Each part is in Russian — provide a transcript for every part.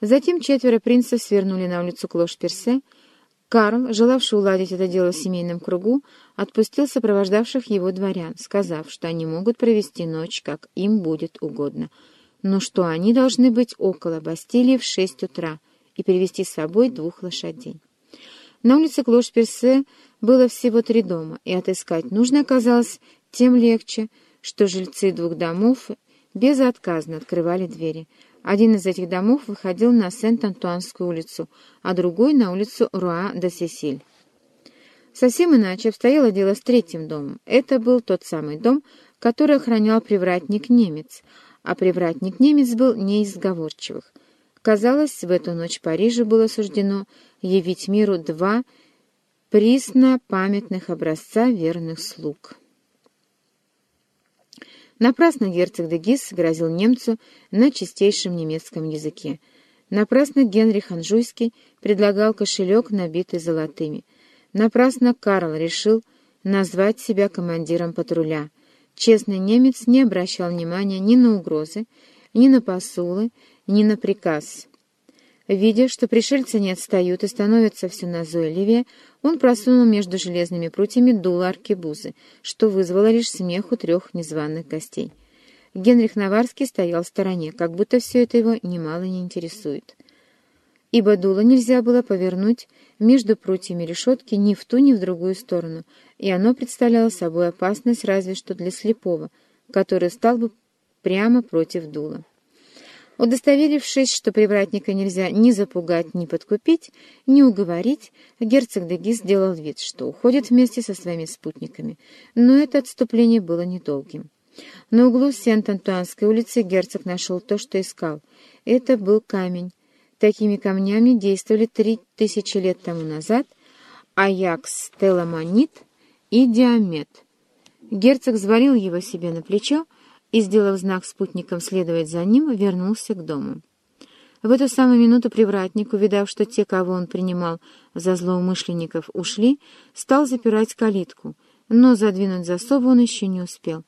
Затем четверо принцев свернули на улицу Клош-Персе. Карл, желавший уладить это дело в семейном кругу, отпустил сопровождавших его дворян, сказав, что они могут провести ночь, как им будет угодно, но что они должны быть около Бастилии в шесть утра и привести с собой двух лошадей. На улице Клош-Персе было всего три дома, и отыскать нужно оказалось тем легче, что жильцы двух домов безотказно открывали двери. Один из этих домов выходил на Сент-Антуанскую улицу, а другой — на улицу Руа-де-Сесиль. Совсем иначе обстояло дело с третьим домом. Это был тот самый дом, который охранял привратник-немец, а привратник-немец был не из сговорчивых. Казалось, в эту ночь Парижу было суждено явить миру два присно памятных образца верных слуг. Напрасно герцог де Гис грозил немцу на чистейшем немецком языке. Напрасно Генрих Анжуйский предлагал кошелек, набитый золотыми. Напрасно Карл решил назвать себя командиром патруля. Честный немец не обращал внимания ни на угрозы, ни на посулы, ни на приказ. Видя, что пришельцы не отстают и становятся все назойливее, он просунул между железными прутьями дуло аркебузы, что вызвало лишь смех у трех незваных гостей. Генрих Наварский стоял в стороне, как будто все это его немало не интересует. Ибо дуло нельзя было повернуть между прутьями решетки ни в ту, ни в другую сторону, и оно представляло собой опасность разве что для слепого, который стал бы прямо против дула. Удостоверившись, что привратника нельзя ни запугать, ни подкупить, ни уговорить, герцог Деги сделал вид, что уходит вместе со своими спутниками, но это отступление было недолгим. На углу Сент-Антуанской улицы герцог нашел то, что искал. Это был камень. Такими камнями действовали три тысячи лет тому назад Аякс, Теламонит и Диамет. Герцог звалил его себе на плечо, и, сделав знак спутникам следовать за ним, вернулся к дому. В эту самую минуту привратник, увидав, что те, кого он принимал за злоумышленников, ушли, стал запирать калитку, но задвинуть засов он еще не успел.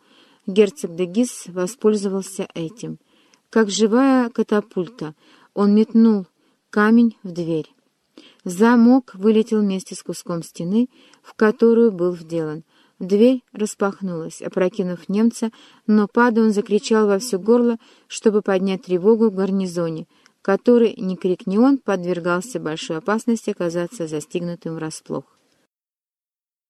Герцог де Гис воспользовался этим. Как живая катапульта, он метнул камень в дверь. Замок вылетел вместе с куском стены, в которую был вделан, Дверь распахнулась, опрокинув немца, но падая он закричал во все горло, чтобы поднять тревогу в гарнизоне, который, ни крик ни он, подвергался большой опасности оказаться застигнутым врасплох.